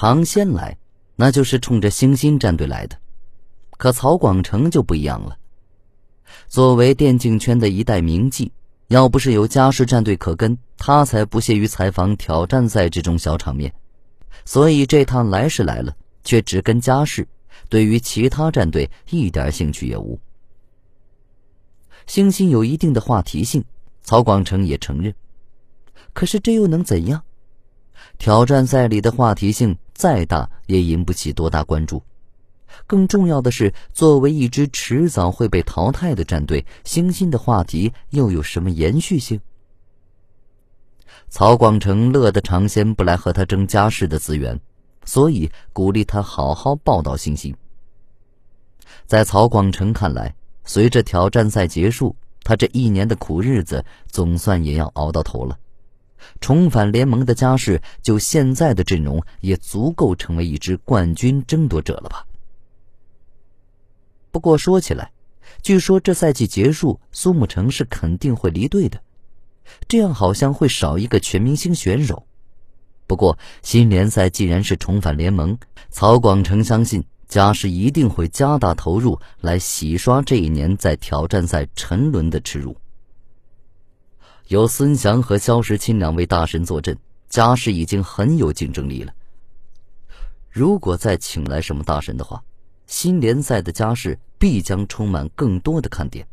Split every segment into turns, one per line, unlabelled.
常先来，那就是冲着星星战队来的。可曹广成就不一样了。作为电竞圈的一代名妓，要不是有嘉世战队可跟，他才不屑于采访挑战赛这种小场面。所以这趟来是来了，却只跟嘉世，对于其他战队一点兴趣也无。星星有一定的话题性，曹广成也承认。可是这又能怎样？挑战赛里的话题性再大，也引不起多大关注。更重要的是，作为一支迟早会被淘汰的战队，星星的话题又有什么延续性？曹广成乐得尝鲜不来和他争家世的资源，所以鼓励他好好报道星星。在曹广成看来，随着挑战赛结束，他这一年的苦日子总算也要熬到头了。重返联盟的家世，就现在的阵容，也足够成为一支冠军争夺者了吧？不过说起来，据说这赛季结束，苏沐橙是肯定会离队的，这样好像会少一个全明星选手。不过新联赛既然是重返联盟，曹广成相信嘉世一定会加大投入来洗刷这一年在挑战赛沉沦的耻辱。有孙翔和肖时钦两位大神坐镇，嘉世已经很有竞争力了。如果再请来什么大神的话，新联赛的家世必将充满更多的看点，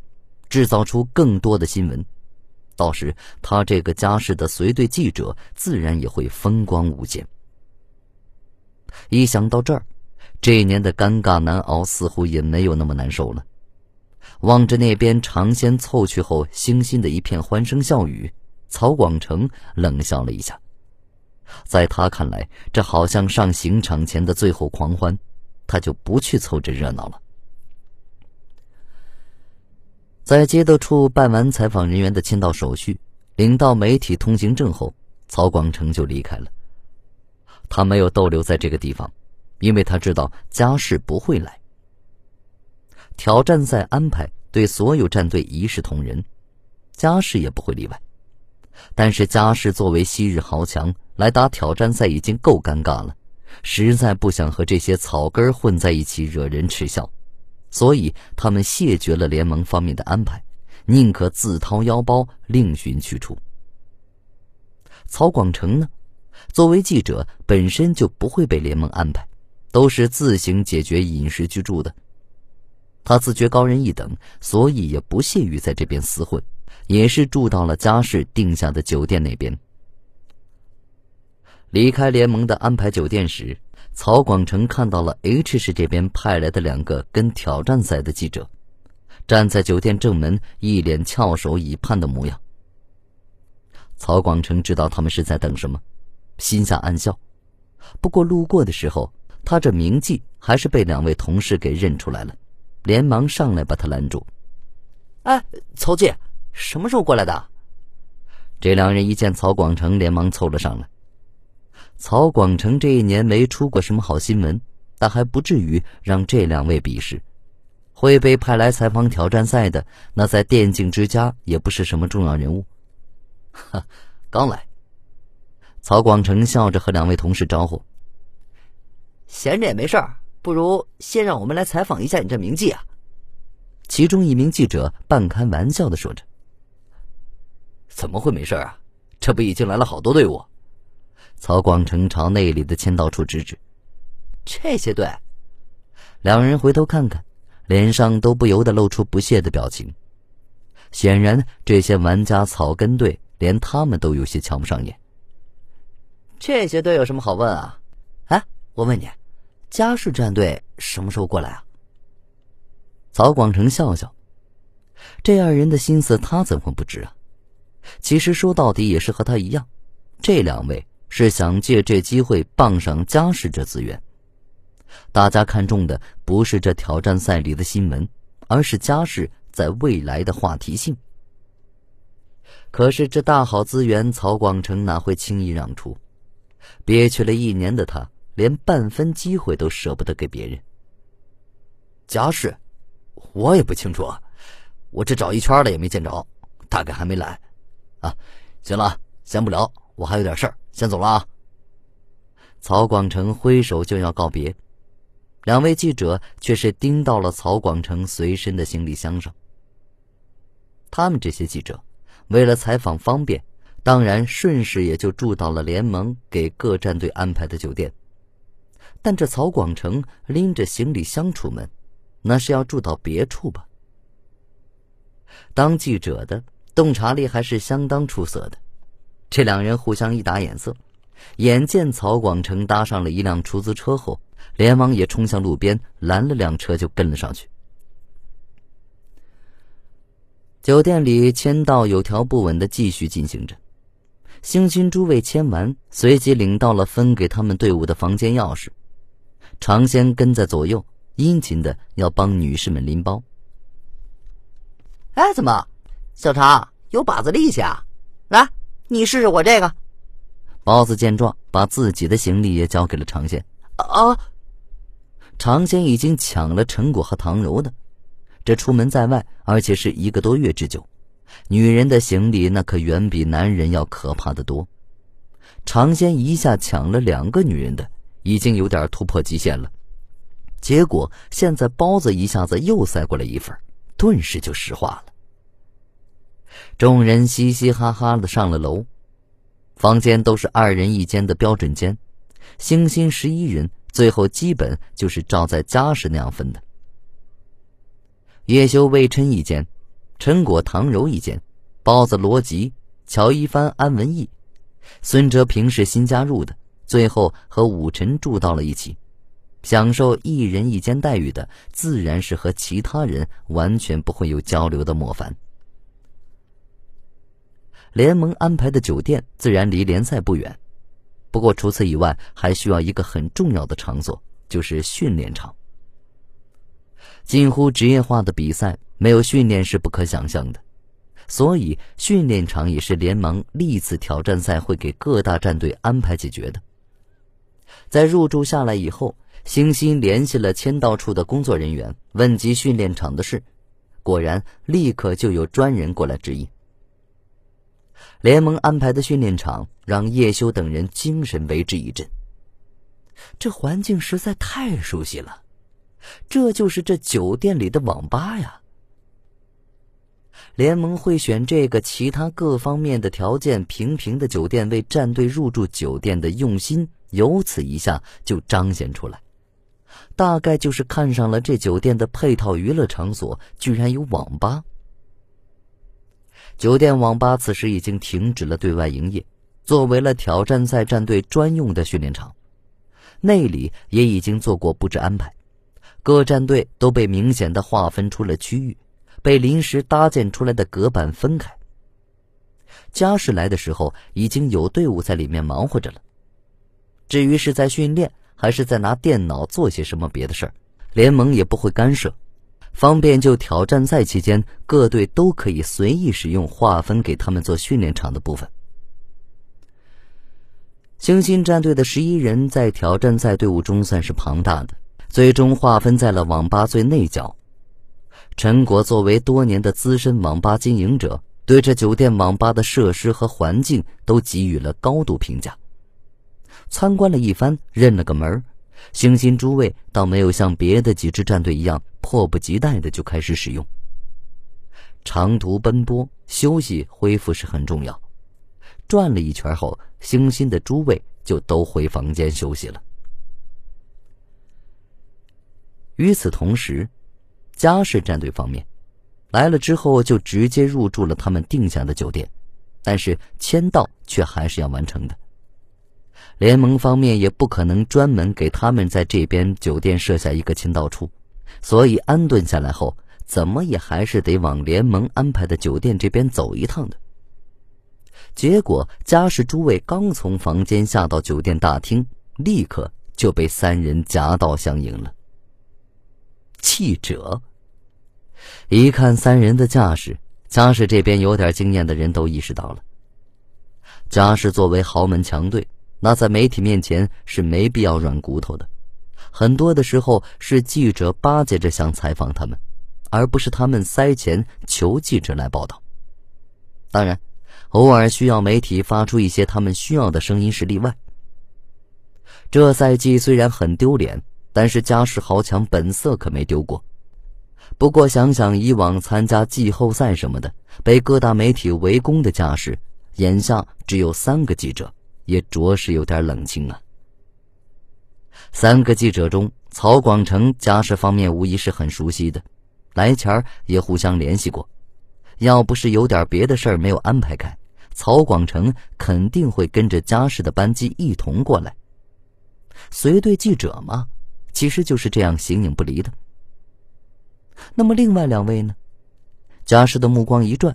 制造出更多的新闻。到时他这个家世的随队记者自然也会风光无限。一想到这儿，这一年的尴尬难熬似乎也没有那么难受了。望着那边尝鲜凑去后，星星的一片欢声笑语，曹广成冷笑了一下。在他看来，这好像上刑场前的最后狂欢。他就不去凑这热闹了。在街道处办完采访人员的签到手续，领到媒体通行证后，曹广成就离开了。他没有逗留在这个地方，因为他知道家世不会来。挑战赛安排对所有战队一视同仁，家世也不会例外。但是家世作为昔日豪强来打挑战赛已经够尴尬了。实在不想和这些草根混在一起惹人耻笑，所以他们谢绝了联盟方面的安排，宁可自掏腰包另寻去处。曹广成呢，作为记者本身就不会被联盟安排，都是自行解决饮食居住的。他自觉高人一等，所以也不屑于在这边厮混，也是住到了家世定下的酒店那边。离开联盟的安排酒店时，曹广成看到了 H 市这边派来的两个跟挑战赛的记者，站在酒店正门，一脸翘首以盼的模样。曹广成知道他们是在等什么，心下暗笑。不过路过的时候，他这名记还是被两位同事给认出来了，连忙上来把他拦住。
“哎，曹记，什么时候过来的？”
这两人一见曹广成，连忙凑了上来。曹广成这一年没出过什么好新闻，但还不至于让这两位鄙视。会被派来采访挑战赛的，那在电竞之家也不是什么重要人物。
哈，刚来。
曹广成笑着和两位同事招呼：“
闲着也没事儿，不如先让我们来采访一下你这名记啊。”
其中一名记者半开玩笑的说着：“
怎么会没事啊？这不已经来了好多队伍。”
曹广成朝那里的签到处指指：“
这些队。”
两人回头看看，脸上都不由得露出不屑的表情。显然，这些玩家草根队连他们都有些瞧不上眼。
这些队有什么好问啊？哎，我问你，嘉世战队什么时候过来啊？
曹广成笑笑，这二人的心思他怎会不知啊？其实说到底也是和他一样，这两位。是想借这机会傍上嘉世这资源。大家看中的不是这挑战赛里的新闻，而是嘉世在未来的话题性。可是这大好资源，曹广成哪会轻易让出？憋屈了一年的他，连半分机会都舍不得给别人。
家世，我也不清楚，我这找一圈了也没见着，大概还没来。啊，行了，先不聊，我还有点事儿。先走了啊！
曹广成挥手就要告别，两位记者却是盯到了曹广成随身的行李箱上。他们这些记者为了采访方便，当然顺势也就住到了联盟给各战队安排的酒店。但这曹广成拎着行李箱出门，那是要住到别处吧？当记者的洞察力还是相当出色的，这两人互相一打眼色。眼见曹广成搭上了一辆出租车后，连忙也冲向路边拦了辆车，就跟了上去。酒店里签到有条不紊的继续进行着，星星诸位签完，随即领到了分给他们队伍的房间钥匙。常先跟在左右，殷勤的要帮女士们拎包。
哎，怎么，小常有把子力气啊？来，你试试我这个。
包子见状，把自己的行李也交给了常先。
啊！
常先已经抢了陈果和唐柔的，这出门在外，而且是一个多月之久，女人的行李那可远比男人要可怕的多。常先一下抢了两个女人的，已经有点突破极限了。结果现在包子一下子又塞过来一份，顿时就石化了。众人嘻嘻哈哈的上了楼。房间都是二人一间的标准间，星星十一人，最后基本就是照在家时那样分的。叶修、魏琛一间，陈果、唐柔一间，包子、罗辑、乔一帆、安文义，孙哲平是新加入的，最后和武臣住到了一起，享受一人一间待遇的，自然是和其他人完全不会有交流的莫凡。联盟安排的酒店自然离联赛不远，不过除此以外，还需要一个很重要的场所，就是训练场。近乎职业化的比赛，没有训练是不可想象的，所以训练场也是联盟历次挑战赛会给各大战队安排解决的。在入住下来以后，星星联系了签到处的工作人员，问及训练场的事，果然立刻就有专人过来指引。联盟安排的训练场让叶修等人精神为之一振。这环境实在太熟悉了，这就是这酒店里的网吧呀。联盟会选这个其他各方面的条件平平的酒店为战队入住酒店的用心，由此一下就彰显出来。大概就是看上了这酒店的配套娱乐场所，居然有网吧。酒店网吧此时已经停止了对外营业，作为了挑战赛战队专用的训练场，那里也已经做过布置安排，各战队都被明显的划分出了区域，被临时搭建出来的隔板分开。嘉世来的时候，已经有队伍在里面忙活着了。至于是在训练，还是在拿电脑做些什么别的事，联盟也不会干涉。方便就挑战赛期间，各队都可以随意使用划分给他们做训练场的部分。星星战队的十一人在挑战赛队伍中算是庞大的，最终划分在了网吧最内角。陈果作为多年的资深网吧经营者，对这酒店网吧的设施和环境都给予了高度评价。参观了一番，认了个门。星星诸位倒没有像别的几支战队一样迫不及待的就开始使用。长途奔波，休息恢复是很重要。转了一圈后，星星的诸位就都回房间休息了。与此同时，嘉世战队方面来了之后就直接入住了他们定下的酒店，但是签到却还是要完成的。联盟方面也不可能专门给他们在这边酒店设下一个签到处，所以安顿下来后，怎么也还是得往联盟安排的酒店这边走一趟的。结果，嘉世诸位刚从房间下到酒店大厅，立刻就被三人夹道相迎了。记者一看三人的架势，嘉世这边有点经验的人都意识到了，嘉世作为豪门强队。那在媒体面前是没必要软骨头的，很多的时候是记者巴结着想采访他们，而不是他们塞钱求记者来报道。当然，偶尔需要媒体发出一些他们需要的声音是例外。这赛季虽然很丢脸，但是嘉世豪强本色可没丢过。不过想想以往参加季后赛什么的，被各大媒体围攻的嘉世，眼下只有三个记者，也着实有点冷清啊。三个记者中，曹广成嘉世方面无疑是很熟悉的，来前也互相联系过。要不是有点别的事儿没有安排开，曹广成肯定会跟着嘉世的班机一同过来。随队记者嘛，其实就是这样形影不离的。那么另外两位呢？嘉世的目光一转，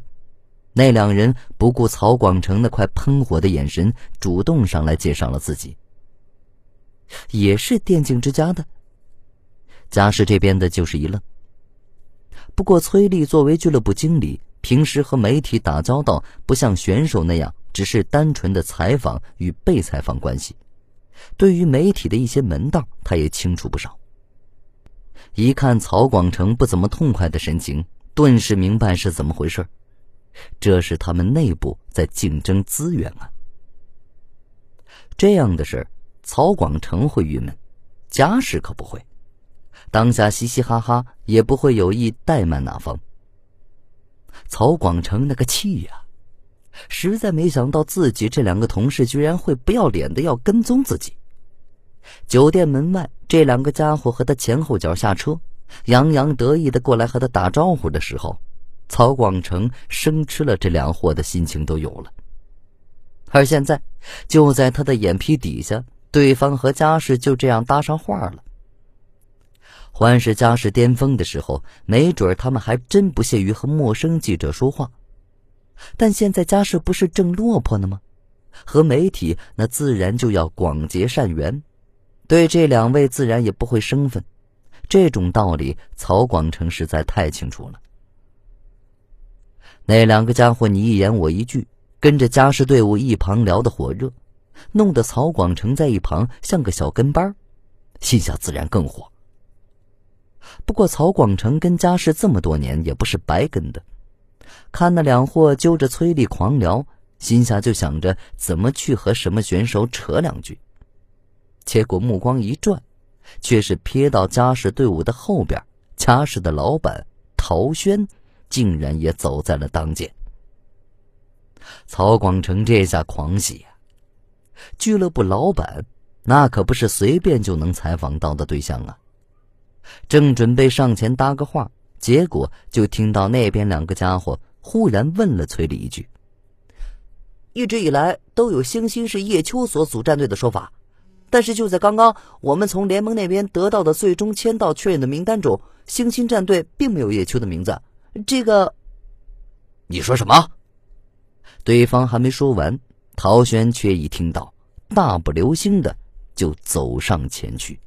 那两人不顾曹广成那块喷火的眼神，主动上来介绍了自己。也是电竞之家的。嘉世这边的就是一愣。不过崔丽作为俱乐部经理，平时和媒体打交道，不像选手那样只是单纯的采访与被采访关系。对于媒体的一些门道，他也清楚不少。一看曹广成不怎么痛快的神情，顿时明白是怎么回事。这是他们内部在竞争资源啊！这样的事曹广成会郁闷，贾氏可不会。当下嘻嘻哈哈，也不会有意怠慢哪方。曹广成那个气呀！实在没想到自己这两个同事居然会不要脸的要跟踪自己。酒店门外，这两个家伙和他前后脚下车，洋洋得意的过来和他打招呼的时候，曹广成生吃了这两货的心情都有了。而现在，就在他的眼皮底下，对方和家世就这样搭上话了。换是家世巅峰的时候，没准他们还真不屑于和陌生记者说话。但现在家世不是正落魄呢吗？和媒体那自然就要广结善缘，对这两位自然也不会生分。这种道理，曹广成实在太清楚了。那两个家伙你一言我一句，跟着家世队伍一旁聊得火热，弄得曹广成在一旁像个小跟班心下自然更火。不过曹广成跟家世这么多年也不是白跟的。看那两货揪着崔丽狂聊，心下就想着怎么去和什么选手扯两句。结果目光一转，却是瞥到嘉世队伍的后边，嘉世的老板陶轩竟然也走在了当间。曹广成这下狂喜呀！俱乐部老板那可不是随便就能采访到的对象啊！正准备上前搭个话。结果就听到那边两个家伙忽然问了崔丽一句：“
一直以来都有星星是叶秋所组战队的说法，但是就在刚刚，我们从联盟那边得到的最终签到确认的名单中，星星战队并没有叶秋的名字。这个，
你说什么？”
对方还没说完，陶轩却已听到，大步流星的就走上前去。